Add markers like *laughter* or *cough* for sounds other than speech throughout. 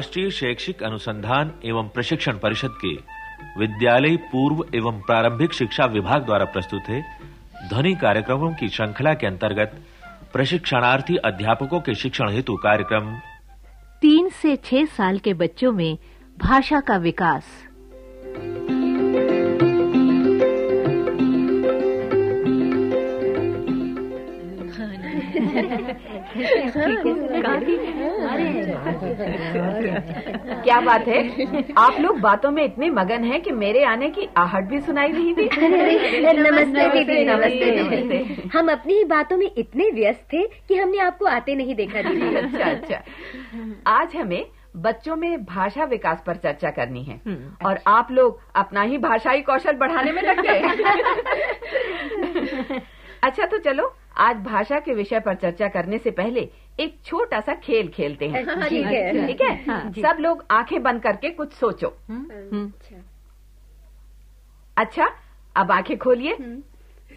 राष्ट्रीय शैक्षिक अनुसंधान एवं प्रशिक्षण परिषद के विद्यालय पूर्व एवं प्रारंभिक शिक्षा विभाग द्वारा प्रस्तुत है ध्वनि कार्यक्रमों की श्रृंखला के अंतर्गत प्रशिक्षणार्थी अध्यापकों के शिक्षण हेतु कार्यक्रम। तीन से छह साल के बच्चों में भाषा का विकास। *laughs* क्या बात है? आप लोग बातों में इतने मगन हैं कि मेरे आने की आहट भी सुनाई नहीं दी। *laughs* नमस्ते दीदी नमस्ते हम अपनी ही बातों में इतने व्यस्त थे कि हमने आपको आते नहीं देखा दीदी। अच्छा अच्छा। आज हमें बच्चों में भाषा विकास पर चर्चा करनी है। और आप लोग अपना ही भाषाई कौशल बढ़ाने में लग गए। *laughs* अच्छा तो चलो आज भाषा के विषय पर चर्चा करने से पहले एक छोटा सा खेल खेलते हैं। ठीक है? ठीक है सब लोग आँखें बंद करके कुछ सोचो। अच्छा। अब आँखें खोलिए।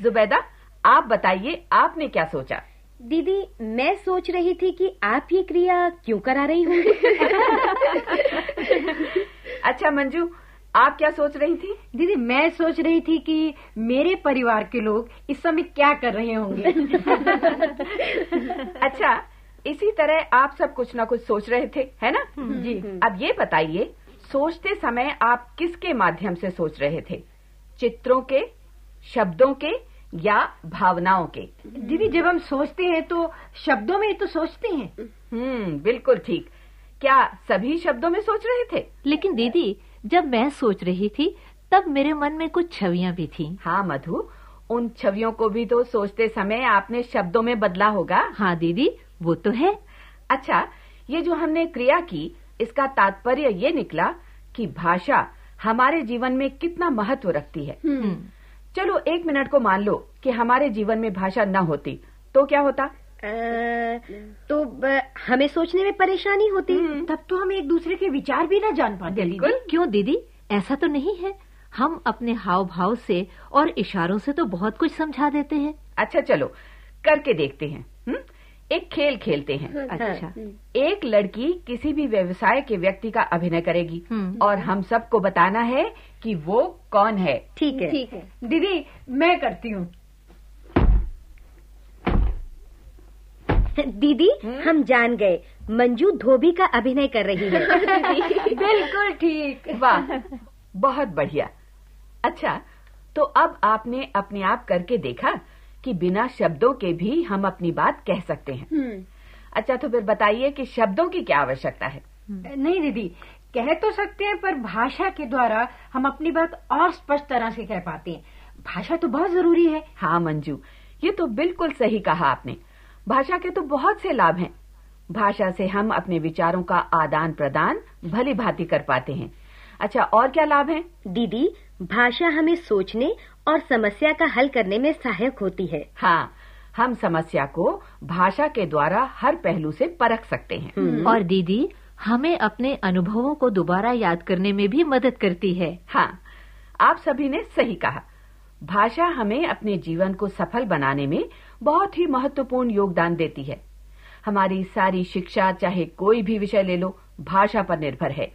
जुबैदा आप बताइए आपने क्या सोचा? दीदी मैं सोच रही थी कि आप ये क्रिया क्यों करा रही होंगी *laughs* अच्छा मंजू आप क्या सोच रही थी? दीदी मैं सोच रही थी कि मेरे परिवार के लोग इस समय क्या कर रहे होंगे। *laughs* अच्छा इसी तरह आप सब कुछ ना कुछ सोच रहे थे है ना? जी अब ये बताइए सोचते समय आप किसके माध्यम से सोच रहे थे? चित्रों के शब्दों के या भावनाओं के? दीदी जब हम सोचते हैं तो शब्दों में ही तो सोचते हैं। हम्म बिल्कुल ठीक। क्या सभी शब्दों में सोच रहे थे? लेकिन दीदी जब मैं सोच रही थी तब मेरे मन में कुछ छवियाँ भी थीं। हाँ मधु उन छवियों को भी तो सोचते समय आपने शब्दों में बदला होगा। हाँ दीदी वो तो है। अच्छा ये जो हमने क्रिया की इसका तात्पर्य ये निकला कि भाषा हमारे जीवन में कितना महत्व रखती है। चलो एक मिनट को मान लो कि हमारे जीवन में भाषा न होती तो क्या होता? तो हमें सोचने में परेशानी होती। तब तो हम एक दूसरे के विचार भी न जान पाते दीदी। क्यों दीदी? ऐसा तो नहीं है। हम अपने हाव भाव से और इशारों से तो बहुत कुछ समझा देते हैं। अच्छा चलो करके देखते हैं हुँ? एक खेल खेलते हैं। अच्छा। एक लड़की किसी भी व्यवसाय के व्यक्ति का अभिनय करेगी। हम्म। और हम सबको बताना है कि वो कौन है। ठीक है। ठीक है। दीदी मैं करती हूँ। *laughs* दीदी हम जान गए। मंजू धोबी का अभिनय कर रही है। *laughs* बिल्कुल ठीक। वाह बहुत बढ़िया। अच्छा तो अब आपने अपने आप करके देखा कि बिना शब्दों के भी हम अपनी बात कह सकते हैं। अच्छा तो फिर बताइए कि शब्दों की क्या आवश्यकता है? नहीं दीदी कह तो सकते हैं पर भाषा के द्वारा हम अपनी बात और स्पष्ट तरह से कह पाते हैं। भाषा तो बहुत ज़रूरी है। हाँ मंजू ये तो बिल्कुल सही कहा आपने। भाषा के तो बहुत से लाभ हैं। भाषा से हम अपने विचारों का आदान प्रदान भली भांति कर पाते हैं। अच्छा और क्या लाभ है? दीदी भाषा हमें सोचने और समस्या का हल करने में सहायक होती है। हाँ हम समस्या को भाषा के द्वारा हर पहलू से परख सकते हैं। और दीदी हमें अपने अनुभवों को दोबारा याद करने में भी मदद करती है। हाँ आप सभी ने सही कहा। भाषा हमें अपने जीवन को सफल बनाने में बहुत ही महत्वपूर्ण योगदान देती है। हमारी सारी शिक्षा चाहे कोई भी विषय ले लो भाषा पर निर्भर है।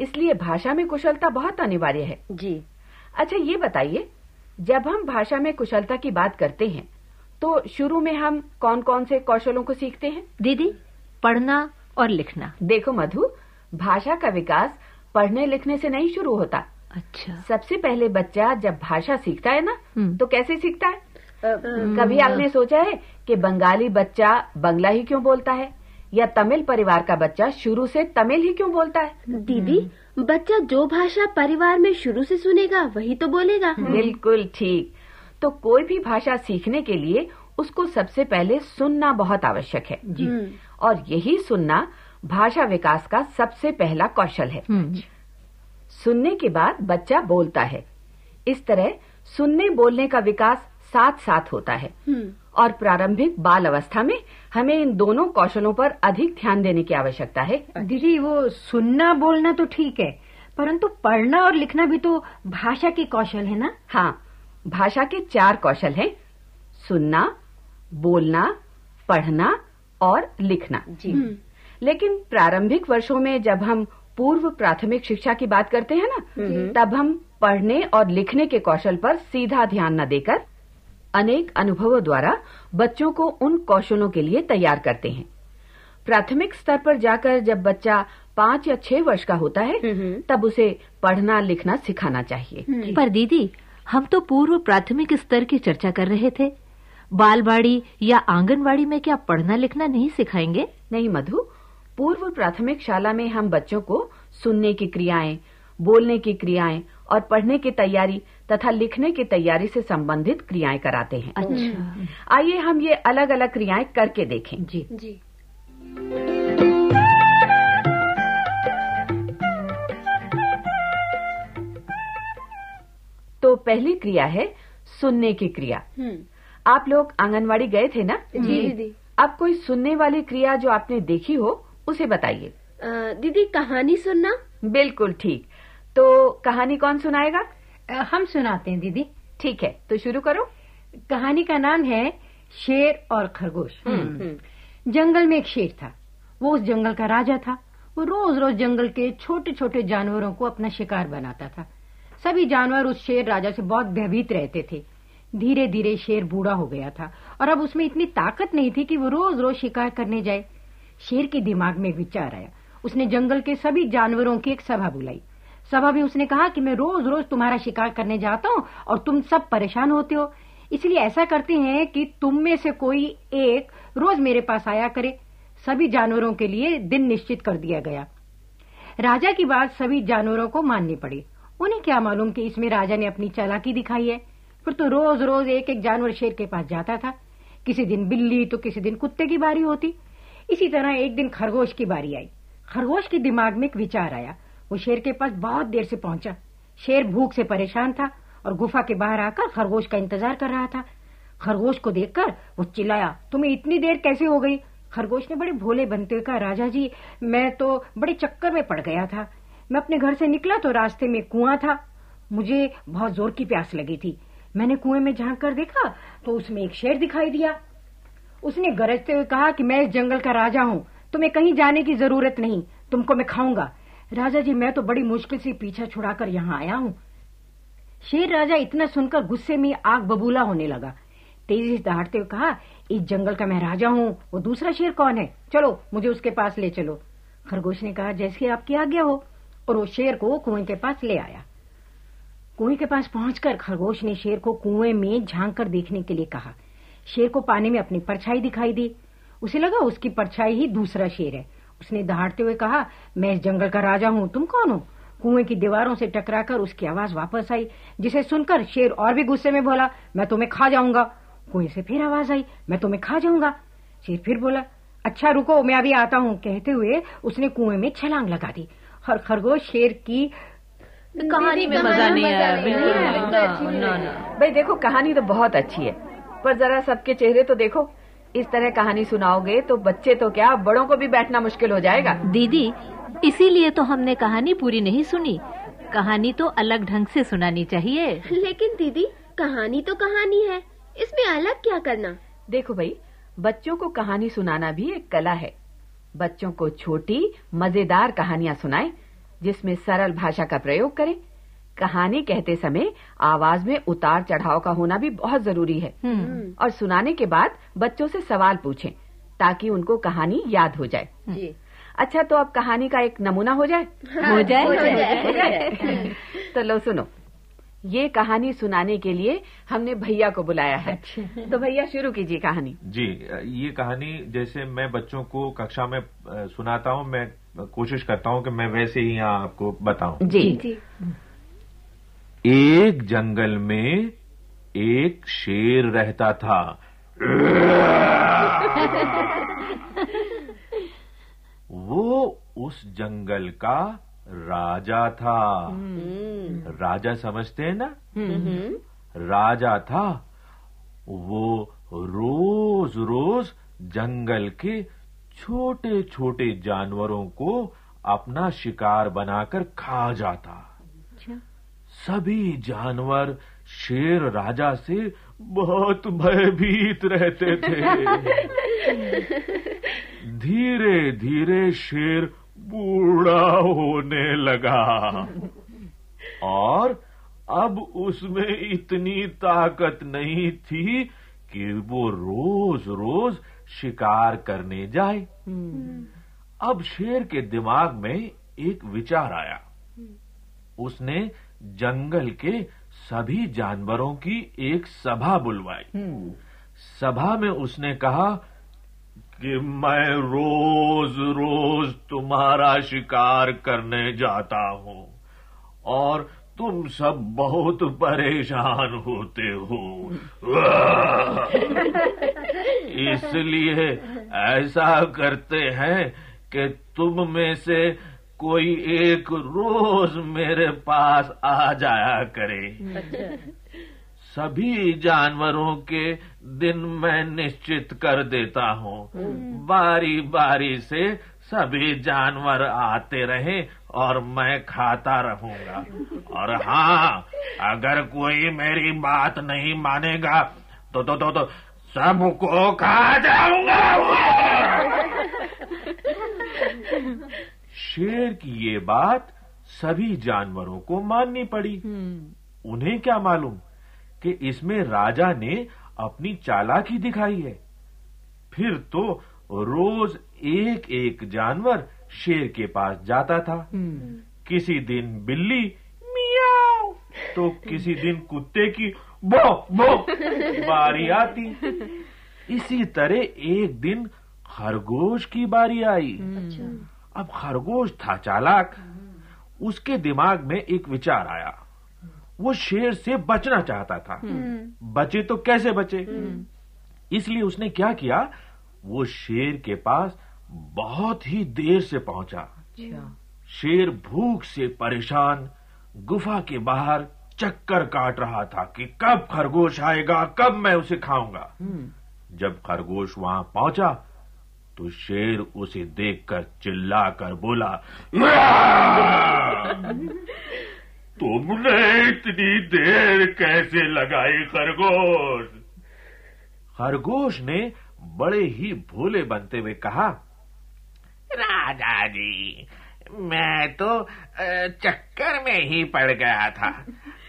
इसलिए भाषा में कुशलता बहुत अनिवार्य है। जी। अच्छा ये बताइए जब हम भाषा में कुशलता की बात करते हैं तो शुरू में हम कौन कौन से कौशलों को सीखते हैं? दीदी पढ़ना और लिखना। देखो मधु भाषा का विकास पढ़ने लिखने से नहीं शुरू होता। अच्छा। सबसे पहले बच्चा जब भाषा सीखता है ना हम्म। तो कैसे सीखता है? कभी आपने सोचा है कि बंगाली बच्चा बंगला ही क्यों बोलता है? या तमिल परिवार का बच्चा शुरू से तमिल ही क्यों बोलता है? दीदी बच्चा जो भाषा परिवार में शुरू से सुनेगा वही तो बोलेगा। बिल्कुल ठीक। तो कोई भी भाषा सीखने के लिए उसको सबसे पहले सुनना बहुत आवश्यक है। जी। और यही सुनना भाषा विकास का सबसे पहला कौशल है। हम्म, सुनने के बाद बच्चा बोलता है। इस तरह सुनने बोलने का विकास साथ साथ होता है। और प्रारंभिक बाल अवस्था में हमें इन दोनों कौशलों पर अधिक ध्यान देने की आवश्यकता है। दीदी वो सुनना बोलना तो ठीक है परंतु पढ़ना और लिखना भी तो भाषा के कौशल है ना? हाँ भाषा के चार कौशल हैं सुनना बोलना पढ़ना और लिखना। जी। लेकिन प्रारंभिक वर्षों में जब हम पूर्व प्राथमिक शिक्षा की बात करते हैं ना तब हम पढ़ने और लिखने के कौशल पर सीधा ध्यान न देकर अनेक अनुभवों द्वारा बच्चों को उन कौशलों के लिए तैयार करते हैं। प्राथमिक स्तर पर जाकर जब बच्चा पाँच या छह वर्ष का होता है तब उसे पढ़ना लिखना सिखाना चाहिए। पर दीदी हम तो पूर्व प्राथमिक स्तर की चर्चा कर रहे थे। बालवाड़ी या आंगनवाड़ी में क्या पढ़ना लिखना नहीं सिखाएँगे? नहीं मधु पूर्व प्राथमिक शाला में हम बच्चों को सुनने की क्रियाएँ बोलने की क्रियाएँ और पढ़ने की तैयारी तथा लिखने की तैयारी से संबंधित क्रियाएँ कराते हैं। अच्छा। आइए हम ये अलग अलग क्रियाएँ करके देखें। जी। जी। तो पहली क्रिया है सुनने की क्रिया। आप लोग आंगनवाड़ी गए थे ना? जी दीदी अब कोई सुनने वाली क्रिया जो आपने देखी हो उसे बताइए। दीदी कहानी सुनना? बिल्कुल ठीक। तो कहानी कौन सुनाएगा? हम सुनाते हैं दीदी। ठीक है तो शुरू करो। कहानी का नाम है शेर और खरगोश। हम्म। जंगल में एक शेर था। वो उस जंगल का राजा था। वो रोज रोज जंगल के छोटे छोटे जानवरों को अपना शिकार बनाता था। सभी जानवर उस शेर राजा से बहुत भयभीत रहते थे। धीरे धीरे शेर बूढ़ा हो गया था और अब उसमें इतनी ताकत नहीं थी कि वो रोज रोज शिकार करने जाए। शेर के दिमाग में एक विचार आया। उसने जंगल के सभी जानवरों की एक सभा बुलाई। सभा में उसने कहा कि मैं रोज रोज तुम्हारा शिकार करने जाता हूँ और तुम सब परेशान होते हो। इसलिए ऐसा करते हैं कि तुम में से कोई एक रोज मेरे पास आया करे। सभी जानवरों के लिए दिन निश्चित कर दिया गया। राजा की बात सभी जानवरों को माननी पड़ी। उन्हें क्या मालूम कि इसमें राजा ने अपनी चालाकी दिखाई है। फिर तो रोज रोज एक एक जानवर शेर के पास जाता था। किसी दिन बिल्ली तो किसी दिन कुत्ते की बारी होती। इसी तरह एक दिन खरगोश की बारी आई। खरगोश के दिमाग में एक विचार आया। वो शेर के पास बहुत देर से पहुँचा। शेर भूख से परेशान था और गुफा के बाहर आकर खरगोश का इंतज़ार कर रहा था। खरगोश को देखकर वो चिल्लाया, तुम्हें इतनी देर कैसे हो गई? खरगोश ने बड़े भोले बनते हुए कहा, राजा जी, मैं तो बड़े चक्कर में पड़ गया था। मैं अपने घर से निकला तो रास्ते में कुआँ था। मुझे बहुत ज़ोर की प्यास लगी थी। मैंने कुएँ में झाँक कर देखा तो उसमें एक शेर दिखाई दिया। उसने गरजते हुए कहा कि मैं इस जंगल का राजा हूँ। तुम्हें कहीं जाने की ज़रूरत नहीं। तुमको मैं खाऊँगा। राजा जी, मैं तो बड़ी मुश्किल से पीछा छुड़ाकर यहाँ आया हूँ। शेर राजा इतना सुनकर गुस्से में आग बबूला होने लगा। तेज़ी से दहाड़ते हुए कहा, इस जंगल का मैं राजा हूँ, वो दूसरा शेर कौन है? चलो, मुझे उसके पास ले चलो। खरगोश ने कहा, जैसे आपकी आज्ञा हो। और वो शेर को कुएँ के पास ले आया। कुएँ के पास पहुंचकर खरगोश ने शेर को कुएँ में झाँक कर देखने के लिए कहा। शेर को पानी में अपनी परछाई दिखाई दी। उसे लगा उसकी परछाई ही दूसरा शेर है। उसने दहाड़ते हुए कहा मैं इस जंगल का राजा हूँ तुम कौन हो? कुएँ की दीवारों से टकराकर उसकी आवाज़ वापस आई जिसे सुनकर शेर और भी गुस्से में बोला मैं तुम्हें खा जाऊँगा। कुएँ से फिर आवाज़ आई मैं तुम्हें खा जाऊँगा। शेर फिर बोला अच्छा रुको मैं अभी आता हूँ कहते हुए उसने कुएँ में छलांग लगा दी और खरगोश शेर की कहानी में मज़ा नहीं आया। भाई देखो कहानी तो बहुत अच्छी है पर जरा सबके चेहरे तो देखो। इस तरह कहानी सुनाओगे तो बच्चे तो क्या बड़ों को भी बैठना मुश्किल हो जाएगा। दीदी इसीलिए तो हमने कहानी पूरी नहीं सुनी। कहानी तो अलग ढंग से सुनानी चाहिए। लेकिन दीदी कहानी तो कहानी है। इसमें अलग क्या करना? देखो भाई बच्चों को कहानी सुनाना भी एक कला है। बच्चों को छोटी मज़ेदार कहानियाँ सुनाएँ जिसमें सरल भाषा का प्रयोग करें। कहानी कहते समय आवाज़ में उतार चढ़ाव का होना भी बहुत ज़रूरी है। हम्म, और सुनाने के बाद बच्चों से सवाल पूछें ताकि उनको कहानी याद हो जाए। जी। अच्छा तो अब कहानी का एक नमूना हो जाए? हो जाए हो जाए। हो जाए। *laughs* *laughs* तो लो सुनो। ये कहानी सुनाने के लिए हमने भैया को बुलाया है। तो भैया शुरू कीजिए कहानी। जी ये कहानी जैसे मैं बच्चों को कक्षा में सुनाता हूँ मैं कोशिश करता हूँ कि मैं वैसे ही यहाँ आपको बताऊँ। जी। जी। एक जंगल में एक शेर रहता था। वो उस जंगल का राजा था। राजा समझते हैं ना? राजा था। वो रोज रोज जंगल के छोटे छोटे जानवरों को अपना शिकार बनाकर खा जाता। सभी जानवर शेर राजा से बहुत भयभीत रहते थे। *laughs* धीरे धीरे शेर बूढ़ा होने लगा। और अब उसमें इतनी ताकत नहीं थी कि वो रोज रोज शिकार करने जाए। अब शेर के दिमाग में एक विचार आया। उसने जंगल के सभी जानवरों की एक सभा बुलवाई। सभा में उसने कहा कि मैं रोज रोज तुम्हारा शिकार करने जाता हूँ और तुम सब बहुत परेशान होते हो। *laughs* इसलिए ऐसा करते हैं कि तुम में से कोई एक रोज मेरे पास आ जाया करे। सभी जानवरों के दिन मैं निश्चित कर देता हूँ। बारी बारी से सभी जानवर आते रहे और मैं खाता रहूँगा। और हाँ अगर कोई मेरी बात नहीं मानेगा तो तो तो, तो सबको खा जाऊँगा। *laughs* शेर की ये बात सभी जानवरों को माननी पड़ी। उन्हें क्या मालूम कि इसमें राजा ने अपनी चालाकी दिखाई है। फिर तो रोज एक एक जानवर शेर के पास जाता था। किसी दिन बिल्ली मियाओ! तो किसी दिन कुत्ते की बो बो! बारी आती। इसी तरह एक दिन खरगोश की बारी आई। अब खरगोश था चालाक। उसके दिमाग में एक विचार आया। वो शेर से बचना चाहता था। बचे तो कैसे बचे? इसलिए उसने क्या किया? वो शेर के पास बहुत ही देर से पहुँचा। शेर भूख से परेशान गुफा के बाहर चक्कर काट रहा था कि कब खरगोश आएगा कब मैं उसे खाऊँगा। जब खरगोश वहाँ पहुँचा तो शेर उसे देखकर चिल्लाकर बोला तुमने इतनी देर कैसे लगाई खरगोश? खरगोश ने बड़े ही भोले बनते हुए कहा राजा जी मैं तो चक्कर में ही पड़ गया था।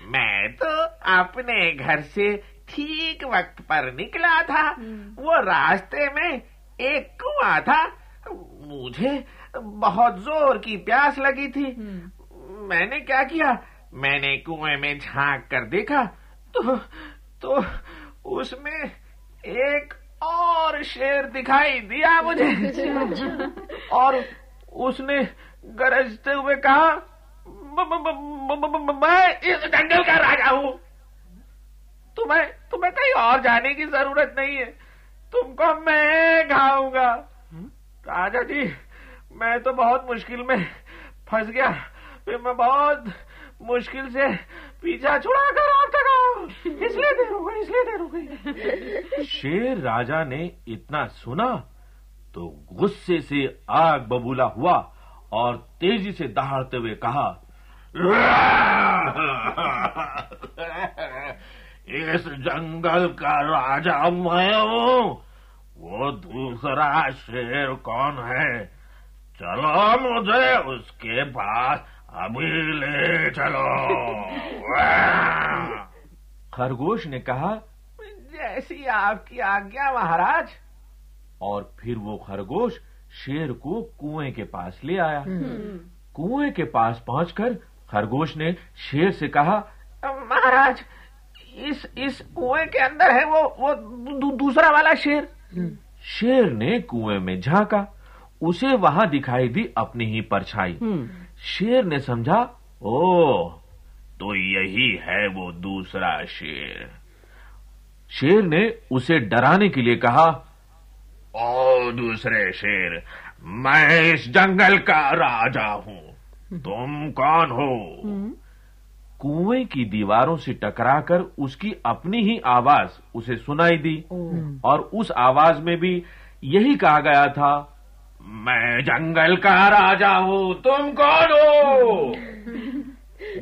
मैं तो अपने घर से ठीक वक्त पर निकला था। वो रास्ते में एक कुआँ था। मुझे बहुत ज़ोर की प्यास लगी थी। मैंने क्या किया? मैंने कुएँ में झाँक कर देखा तो तो उसमें एक और शेर दिखाई दिया मुझे। *laughs* और उसने गरजते हुए कहा मैं इस जंगल का राजा हूँ। तुम्हें तुम्हें कहीं और जाने की ज़रूरत नहीं है। तुमको मैं खाऊँगा। राजा जी, मैं तो बहुत मुश्किल में फंस गया। फिर मैं बहुत मुश्किल से पीछा छुड़ा कर आप तक इसलिए देर हो गई, इसलिए देर हो गई। शेर राजा ने इतना सुना तो गुस्से से आग बबूला हुआ और तेज़ी से दहाड़ते हुए कहा इस जंगल का राजा मैं हूँ। वो दूसरा शेर कौन है? चलो मुझे उसके पास अभी ले चलो। *laughs* खरगोश ने कहा जैसी आपकी आज्ञा महाराज। और फिर वो खरगोश शेर को कुएँ के पास ले आया। कुएँ के पास पहुंचकर खरगोश ने शेर से कहा महाराज इस इस कुएँ के अंदर है वो वो दू, दूसरा वाला शेर। शेर ने कुएँ में झांका उसे वहाँ दिखाई दी अपनी ही परछाई। शेर ने समझा ओ तो यही है वो दूसरा शेर। शेर ने उसे डराने के लिए कहा ओ दूसरे शेर मैं इस जंगल का राजा हूँ। तुम कौन हो? कुएँ की दीवारों से टकराकर उसकी अपनी ही आवाज़ उसे सुनाई दी। और उस आवाज़ में भी यही कहा गया था मैं जंगल का राजा हूँ तुम कौन हो?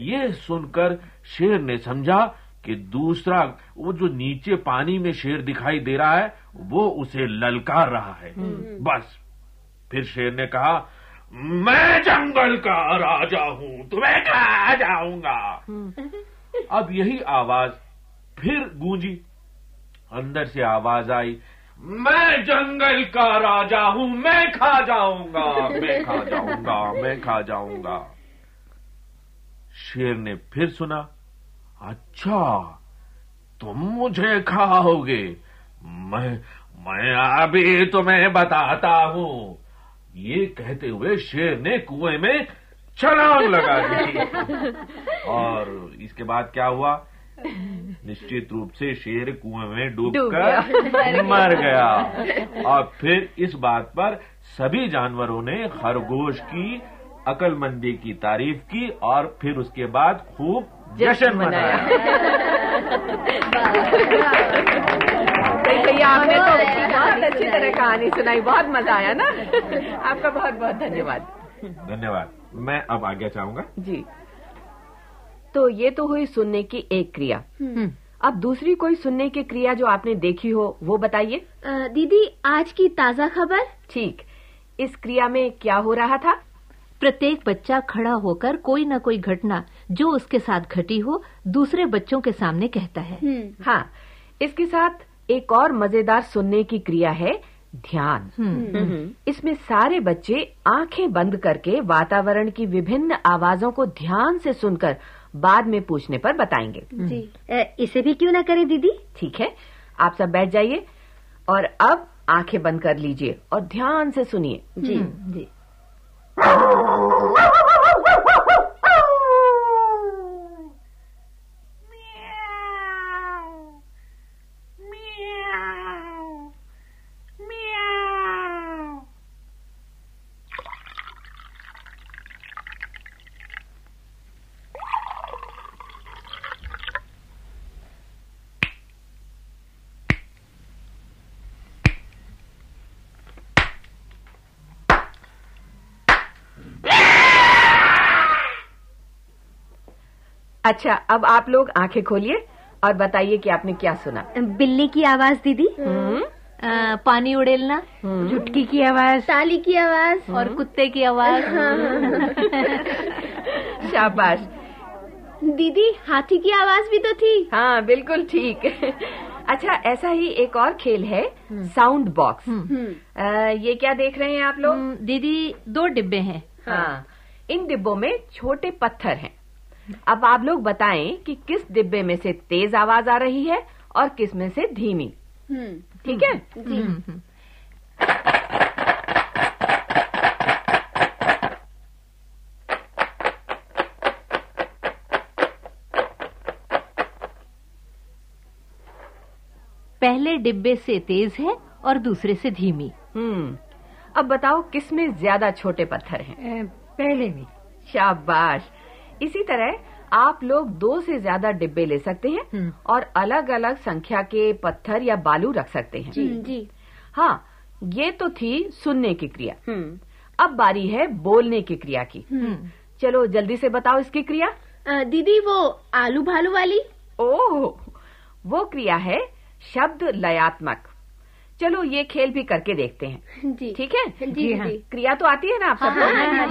ये सुनकर शेर ने समझा कि दूसरा वो जो नीचे पानी में शेर दिखाई दे रहा है वो उसे ललकार रहा है। बस फिर शेर ने कहा मैं जंगल का राजा हूँ तुम्हें खा जाऊँगा? अब यही आवाज़ फिर गूंजी। अंदर से आवाज़ आई मैं जंगल का राजा हूँ मैं खा जाऊँगा मैं खा जाऊँगा मैं खा जाऊँगा। शेर ने फिर सुना अच्छा तुम मुझे खाओगे। मैं मैं अभी तुम्हें बताता हूँ। ये कहते हुए शेर ने कुएँ में छलांग लगा दी *laughs* और इसके बाद क्या हुआ? निश्चित रूप से शेर कुएँ में डूबकर मर गया। और फिर इस बात पर सभी जानवरों ने खरगोश की अकलमंदी की तारीफ़ की और फिर उसके बाद खूब जश्न मनाया। *laughs* *laughs* भैया आपने तो बहुत अच्छी तरह कहानी सुनाई बहुत मज़ा आया ना? *laughs* आपका बहुत बहुत धन्यवाद। धन्यवाद। मैं अब आज्ञा चाहूँगा जी। तो ये तो हुई सुनने की एक क्रिया। अब दूसरी कोई सुनने की क्रिया जो आपने देखी हो वो बताइए। दीदी आज की ताज़ा खबर? ठीक। इस क्रिया में क्या हो रहा था? प्रत्येक बच्चा खड़ा होकर कोई न कोई घटना जो उसके साथ घटी हो दूसरे बच्चों के सामने कहता है। हाँ इसके साथ एक और मज़ेदार सुनने की क्रिया है ध्यान। इसमें सारे बच्चे आँखें बंद करके वातावरण की विभिन्न आवाजों को ध्यान से सुनकर बाद में पूछने पर बताएँगे। जी। इसे भी क्यों ना करें दीदी? ठीक है। आप सब बैठ जाइए और अब आँखें बंद कर लीजिए और ध्यान से सुनिए। जी। जी। अच्छा अब आप लोग आँखें खोलिए और बताइए कि आपने क्या सुना। बिल्ली की आवाज़ दीदी। अ, पानी उड़ेलना झुटकी की आवाज़ ताली की आवाज़। और कुत्ते की आवाज़। *laughs* *laughs* शाबाश। दीदी हाथी की आवाज़ भी तो थी। हाँ बिल्कुल ठीक। *laughs* अच्छा ऐसा ही एक और खेल है साउंड बॉक्स। ये क्या देख रहे हैं आप लोग? हम्म, दीदी दो डिब्बे हैं। हाँ। इन डिब्बों में छोटे पत्थर हैं। अब आप लोग बताएँ कि किस डिब्बे में से तेज आवाज़ आ रही है और किसमें से धीमी। ठीक है? हम्म, हम्म। पहले डिब्बे से तेज है और दूसरे से धीमी। हम्म। अब बताओ किसमें ज़्यादा छोटे पत्थर हैं? पहले में। शाबाश। इसी तरह आप लोग दो से ज़्यादा डिब्बे ले सकते हैं और अलग अलग संख्या के पत्थर या बालू रख सकते हैं। जी। जी। हाँ ये तो थी सुनने की क्रिया। अब बारी है बोलने की क्रिया की। चलो जल्दी से बताओ इसकी क्रिया। दीदी वो आलू भालू वाली? ओह वो क्रिया है शब्द लयात्मक। चलो ये खेल भी करके देखते हैं। जी। ठीक है? जी जी हाँ। क्रिया तो आती है ना आप हाँ, सबको हाँ, हाँ,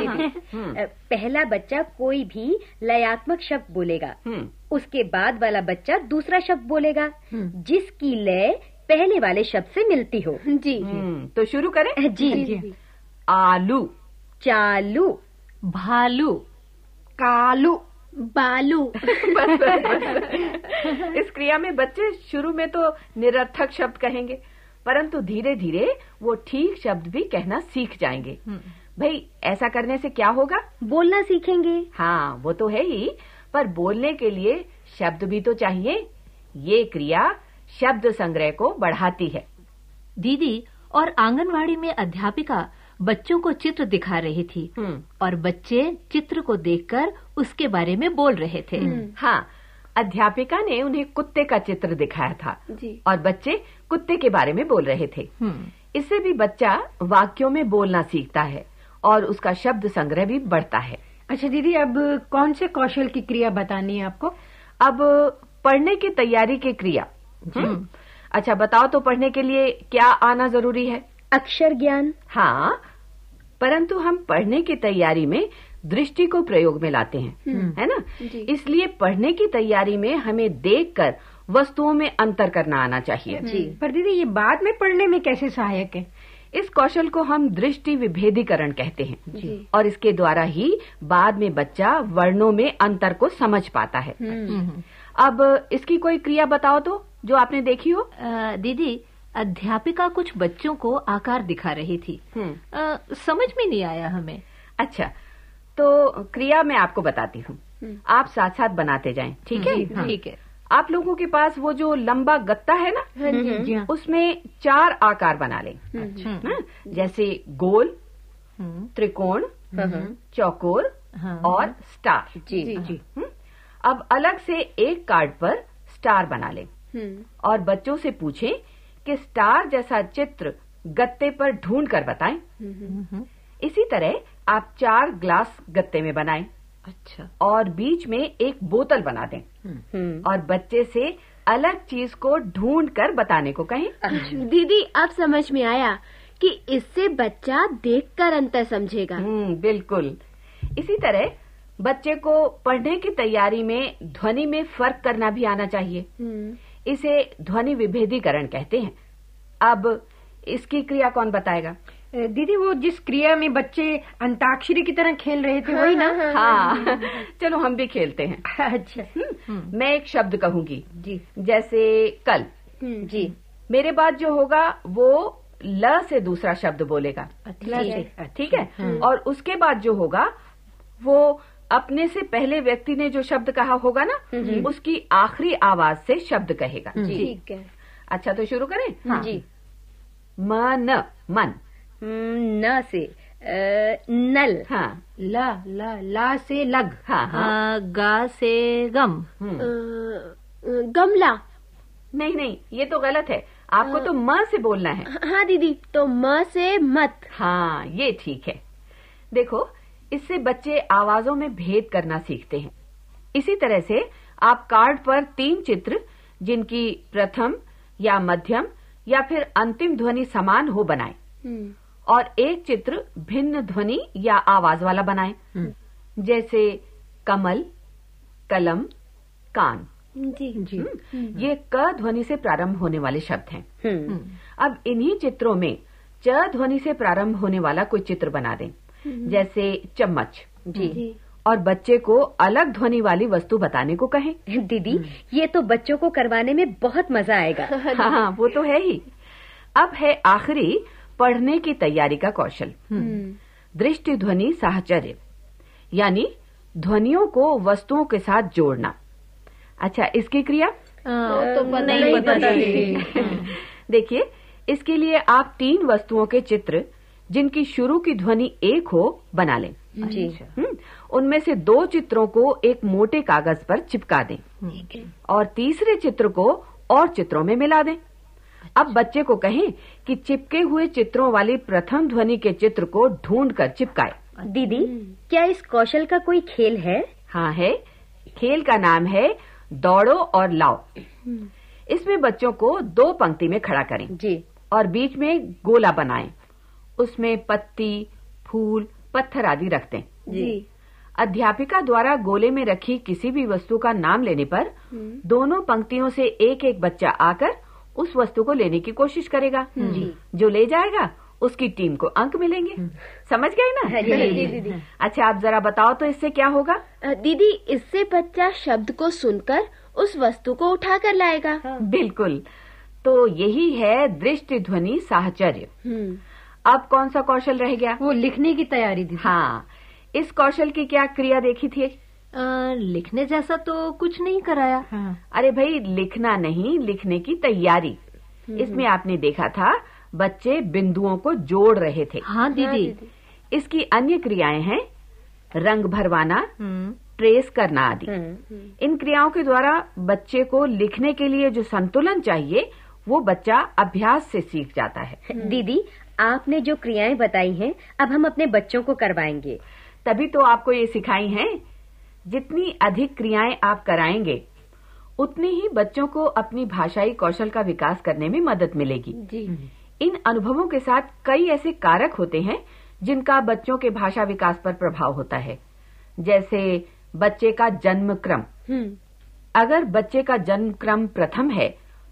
हम्म। अ, पहला बच्चा कोई भी लयात्मक शब्द बोलेगा। हम्म। उसके बाद वाला बच्चा दूसरा शब्द बोलेगा। जिसकी लय पहले वाले शब्द से मिलती हो। जी। हम्म, तो शुरू करें? जी। जी। आलू। चालू। भालू। कालू। बालू। *laughs* बस, बस, बस। इस क्रिया में बच्चे शुरू में तो निरर्थक शब्द कहेंगे। परंतु धीरे धीरे वो ठीक शब्द भी कहना सीख जाएँगे। भाई ऐसा करने से क्या होगा? बोलना सीखेंगे। हाँ वो तो है ही पर बोलने के लिए शब्द भी तो चाहिए। ये क्रिया शब्द संग्रह को बढ़ाती है। दीदी और आंगनवाड़ी में अध्यापिका बच्चों को चित्र दिखा रही थी हम्म। और बच्चे चित्र को देखकर उसके बारे में बोल रहे थे। हाँ अध्यापिका ने उन्हें कुत्ते का चित्र दिखाया था जी। और बच्चे कुत्ते के बारे में बोल रहे थे। हम्म, इससे भी बच्चा वाक्यों में बोलना सीखता है और उसका शब्द संग्रह भी बढ़ता है। अच्छा दीदी अब कौन से कौशल की क्रिया बतानी है आपको? अब पढ़ने की तैयारी की क्रिया। हम्म? अच्छा बताओ तो पढ़ने के लिए क्या आना ज़रूरी है? अक्षर ज्ञान। हाँ परंतु हम पढ़ने की तैयारी में दृष्टि को प्रयोग में लाते हैं। है ना? इसलिए पढ़ने की तैयारी में हमें देखकर वस्तुओं में अंतर करना आना चाहिए। जी। पर दीदी ये बाद में पढ़ने में कैसे सहायक है? इस कौशल को हम दृष्टि विभेदीकरण कहते हैं। और इसके द्वारा ही बाद में बच्चा वर्णों में अंतर को समझ पाता है। अब इसकी कोई क्रिया बताओ तो जो आपने देखी हो। दीदी अध्यापिका कुछ बच्चों को आकार दिखा रही थी। आ, समझ में नहीं आया हमें। अच्छा तो क्रिया मैं आपको बताती हूँ। आप साथ साथ बनाते जाएँ ठीक है? हाँ। ठीक है। आप लोगों के पास वो जो लंबा गत्ता है ना हाँ उसमें चार आकार बना लें। अच्छा। जैसे गोल त्रिकोण चौकोर हाँ। और स्टार। जी जी। हम्म? अब अलग से एक कार्ड पर स्टार बना लें। और बच्चों से पूछें कि स्टार जैसा चित्र गत्ते पर ढूंढ कर बताएँ इसी तरह आप चार ग्लास गत्ते में बनाएँ। अच्छा। और बीच में एक बोतल बना दें। और बच्चे से अलग चीज़ को ढूंढ कर बताने को कहें। दीदी अब समझ में आया कि इससे बच्चा देखकर अंतर समझेगा। हम्म बिल्कुल। इसी तरह बच्चे को पढ़ने की तैयारी में ध्वनि में फ़र्क करना भी आना चाहिए। इसे ध्वनि विभेदीकरण कहते हैं। अब इसकी क्रिया कौन बताएगा? दीदी वो जिस क्रिया में बच्चे अंताक्षरी की तरह खेल रहे थे वही ना? हाँ हाँ, हाँ चलो हम भी खेलते हैं। अच्छा। हम्म, मैं एक शब्द कहूँगी। जी। जैसे कल। जी। मेरे बाद जो होगा वो ल से दूसरा शब्द बोलेगा। अच्छा। ठीक है? और उसके बाद जो होगा वो अपने से पहले व्यक्ति ने जो शब्द कहा होगा ना उसकी आखिरी आवाज़ से शब्द कहेगा। ठीक है। अच्छा तो शुरू करें? हाँ। जी। मन मन। हम्म, न से नल। हाँ। ला ला ला से लग। हाँ हाँ। गा से गम। हम्म। गमला। नहीं नहीं ये तो गलत है। आपको तो म से बोलना है। हाँ दीदी तो म से मत। हाँ ये ठीक है। देखो इससे बच्चे आवाजों में भेद करना सीखते हैं। इसी तरह से आप कार्ड पर तीन चित्र जिनकी प्रथम या मध्यम या फिर अंतिम ध्वनि समान हो बनाएँ। और एक चित्र भिन्न ध्वनि या आवाज़ वाला बनाएँ। जैसे कमल कलम कान। जी। जी। ये क ध्वनि से प्रारंभ होने वाले शब्द हैं। हम्म। अब इन्हीं चित्रों में च ध्वनि से प्रारंभ होने वाला कोई चित्र बना दें। जैसे चम्मच। जी। और बच्चे को अलग ध्वनि वाली वस्तु बताने को कहें। दीदी ये तो बच्चों को करवाने में बहुत मज़ा आएगा। *laughs* हाँ हाँ वो तो है ही। अब है आखिरी पढ़ने की तैयारी का कौशल। दृष्टि ध्वनि साहचर्य यानी ध्वनियों को वस्तुओं के साथ जोड़ना। अच्छा इसकी क्रिया? तो नहीं पता पता देखिए इसके लिए आप तीन वस्तुओं के चित्र जिनकी शुरू की ध्वनि एक हो बना लें। जी। हम्म, उनमें से दो चित्रों को एक मोटे कागज़ पर चिपका दें। और तीसरे चित्र को और चित्रों में मिला दें। अब बच्चे को कहें कि चिपके हुए चित्रों वाली प्रथम ध्वनि के चित्र को ढूंढ कर चिपकाए। दीदी क्या इस कौशल का कोई खेल है? हाँ है। खेल का नाम है दौड़ो और लाओ। इसमें बच्चों को दो पंक्ति में खड़ा करें जी। और बीच में गोला बनाएँ। उसमें पत्ती फूल पत्थर आदि रख दें। जी। अध्यापिका द्वारा गोले में रखी किसी भी वस्तु का नाम लेने पर दोनों पंक्तियों से एक एक बच्चा आकर उस वस्तु को लेने की कोशिश करेगा। जी। जो। ले जाएगा उसकी टीम को अंक मिलेंगे। समझ गए ना? जी दीदी। अच्छा आप जरा बताओ तो इससे क्या होगा? दीदी इससे बच्चा शब्द को सुनकर उस वस्तु को उठा कर लाएगा बिल्कुल। तो यही है दृष्टि ध्वनि साहचर्य। हम्म। अब कौन सा कौशल रह गया? वो लिखने की तैयारी दीदी। हाँ। इस कौशल की क्या क्रिया देखी थी? आ, लिखने जैसा तो कुछ नहीं कराया। हाँ। अरे भाई लिखना नहीं लिखने की तैयारी। इसमें आपने देखा था बच्चे बिंदुओं को जोड़ रहे थे। हाँ दीदी। इसकी अन्य क्रियाएँ हैं रंग भरवाना हम्म, ट्रेस करना आदि। हम्म। इन क्रियाओं के द्वारा बच्चे को लिखने के लिए जो संतुलन चाहिए वो बच्चा अभ्यास से सीख जाता है। *laughs* दीदी आपने जो क्रियाएँ बताई हैं अब हम अपने बच्चों को करवाएँगे। तभी तो आपको ये सिखाई हैं जितनी अधिक क्रियाएँ आप कराएँगे उतनी ही बच्चों को अपनी भाषाई कौशल का विकास करने में मदद मिलेगी। जी। इन अनुभवों के साथ कई ऐसे कारक होते हैं जिनका बच्चों के भाषा विकास पर प्रभाव होता है। जैसे बच्चे का जन्म क्रम। हम्म। अगर बच्चे का जन्म क्रम प्रथम है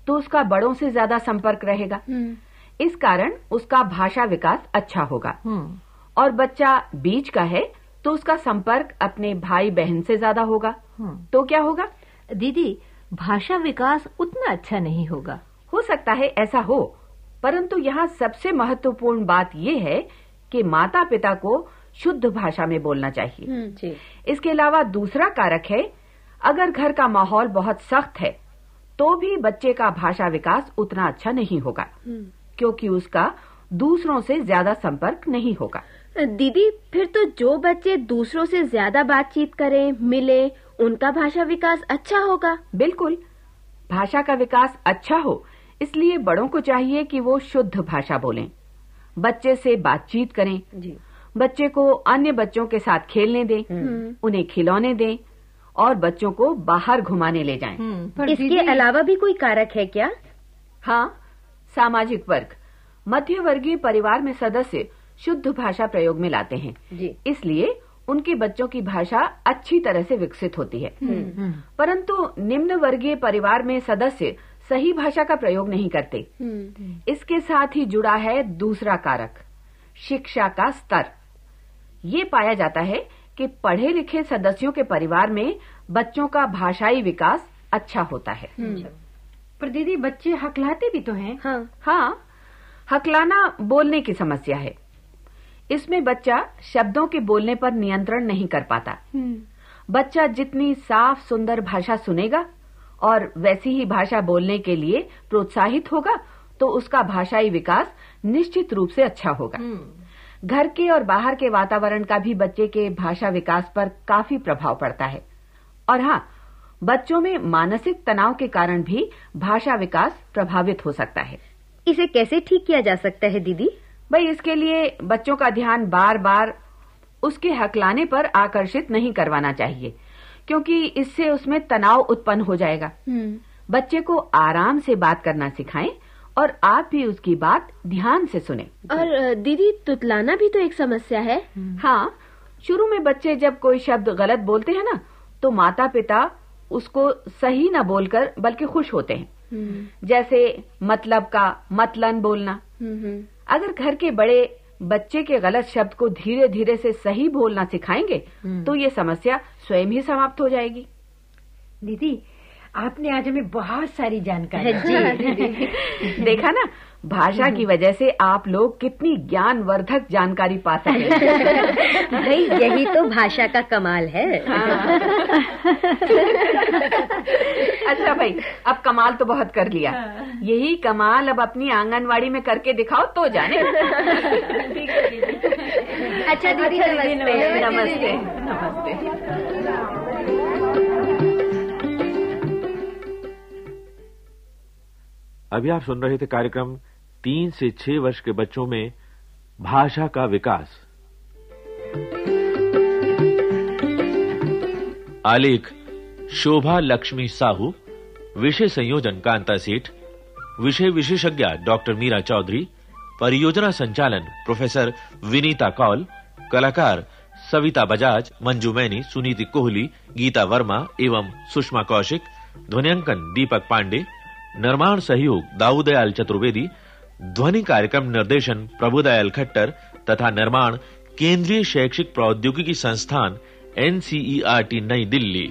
तो उसका बड़ों से ज़्यादा संपर्क रहेगा। हम्म। इस कारण उसका भाषा विकास अच्छा होगा। हम्म और बच्चा बीच का है तो उसका संपर्क अपने भाई बहन से ज़्यादा होगा। हम्म तो क्या होगा? दीदी भाषा विकास उतना अच्छा नहीं होगा। हो सकता है ऐसा हो परंतु यहाँ सबसे महत्वपूर्ण बात यह है कि माता पिता को शुद्ध भाषा में बोलना चाहिए। हम्म जी। इसके अलावा दूसरा कारक है अगर घर का माहौल बहुत सख्त है तो भी बच्चे का भाषा विकास उतना अच्छा नहीं होगा हम्म। क्योंकि उसका दूसरों से ज़्यादा संपर्क नहीं होगा। दीदी फिर तो जो बच्चे दूसरों से ज़्यादा बातचीत करें मिले उनका भाषा विकास अच्छा होगा। बिल्कुल। भाषा का विकास अच्छा हो इसलिए बड़ों को चाहिए कि वो शुद्ध भाषा बोलें। बच्चे से बातचीत करें। जी। बच्चे को अन्य बच्चों के साथ खेलने दें हम्म। उन्हें खिलौने दें और बच्चों को बाहर घुमाने ले जाएँ। हम्म इसके अलावा भी कोई कारक है क्या? हाँ सामाजिक वर्ग। मध्य वर्गीय परिवार में सदस्य शुद्ध भाषा प्रयोग में लाते हैं। जी। इसलिए उनके बच्चों की भाषा अच्छी तरह से विकसित होती है। हम्म। परंतु निम्न वर्गीय परिवार में सदस्य सही भाषा का प्रयोग नहीं करते। हम्म। इसके साथ ही जुड़ा है दूसरा कारक शिक्षा का स्तर। ये पाया जाता है कि पढ़े लिखे सदस्यों के परिवार में बच्चों का भाषाई विकास अच्छा होता है। पर दीदी बच्चे हकलाते भी तो हैं। हाँ। हाँ हकलाना बोलने की समस्या है। इसमें बच्चा शब्दों के बोलने पर नियंत्रण नहीं कर पाता। हम्म। बच्चा जितनी साफ़ सुंदर भाषा सुनेगा और वैसी ही भाषा बोलने के लिए प्रोत्साहित होगा तो उसका भाषाई विकास निश्चित रूप से अच्छा होगा। घर के और बाहर के वातावरण का भी बच्चे के भाषा विकास पर काफ़ी प्रभाव पड़ता है। और हाँ बच्चों में मानसिक तनाव के कारण भी भाषा विकास प्रभावित हो सकता है। इसे कैसे ठीक किया जा सकता है दीदी? भाई इसके लिए बच्चों का ध्यान बार बार उसके हकलाने पर आकर्षित नहीं करवाना चाहिए क्योंकि इससे उसमें तनाव उत्पन्न हो जाएगा। हम्म। बच्चे को आराम से बात करना सिखाएँ और आप भी उसकी बात ध्यान से सुने। और दीदी तुतलाना भी तो एक समस्या है। हाँ। शुरू में बच्चे जब कोई शब्द गलत बोलते हैं ना तो माता पिता उसको सही न बोलकर बल्कि खुश होते हैं। हम्म। जैसे मतलब का मतलन बोलना। हम्म। अगर घर के बड़े बच्चे के गलत शब्द को धीरे धीरे से सही बोलना सिखाएँगे तो ये समस्या स्वयं ही समाप्त हो जाएगी। दीदी आपने आज हमें बहुत सारी जानकारी *laughs* जी। देखा ना भाषा की वजह से आप लोग कितनी ज्ञानवर्धक जानकारी पा सके *laughs* भाई यही तो भाषा का कमाल है। अच्छा भाई अब कमाल तो बहुत कर लिया। यही कमाल अब अपनी आंगनवाड़ी में करके दिखाओ तो जाने। अच्छा दीदी नमस्ते। नमस्ते। नमस्ते। अभी आप सुन रहे थे कार्यक्रम तीन से छह वर्ष के बच्चों में भाषा का विकास। आलेख, शोभा लक्ष्मी साहू, विषय संयोजन कांता सेठ, विषय विशेषज्ञ डॉक्टर मीरा चौधरी, परियोजना संचालन प्रोफेसर विनीता कौल, कलाकार सविता बजाज, मंजू मैनी, सुनीति कोहली, गीता वर्मा एवं सुषमा कौशिक, ध्वनियांकन दीपक पांडे, निर्माण सहयोग दाऊदयाल चतुर्वेदी ध्वनि कार्यक्रम निर्देशन प्रभुदयाल खट्टर तथा निर्माण केंद्रीय शैक्षिक प्रौद्योगिकी संस्थान एनसीईआरटी नई दिल्ली।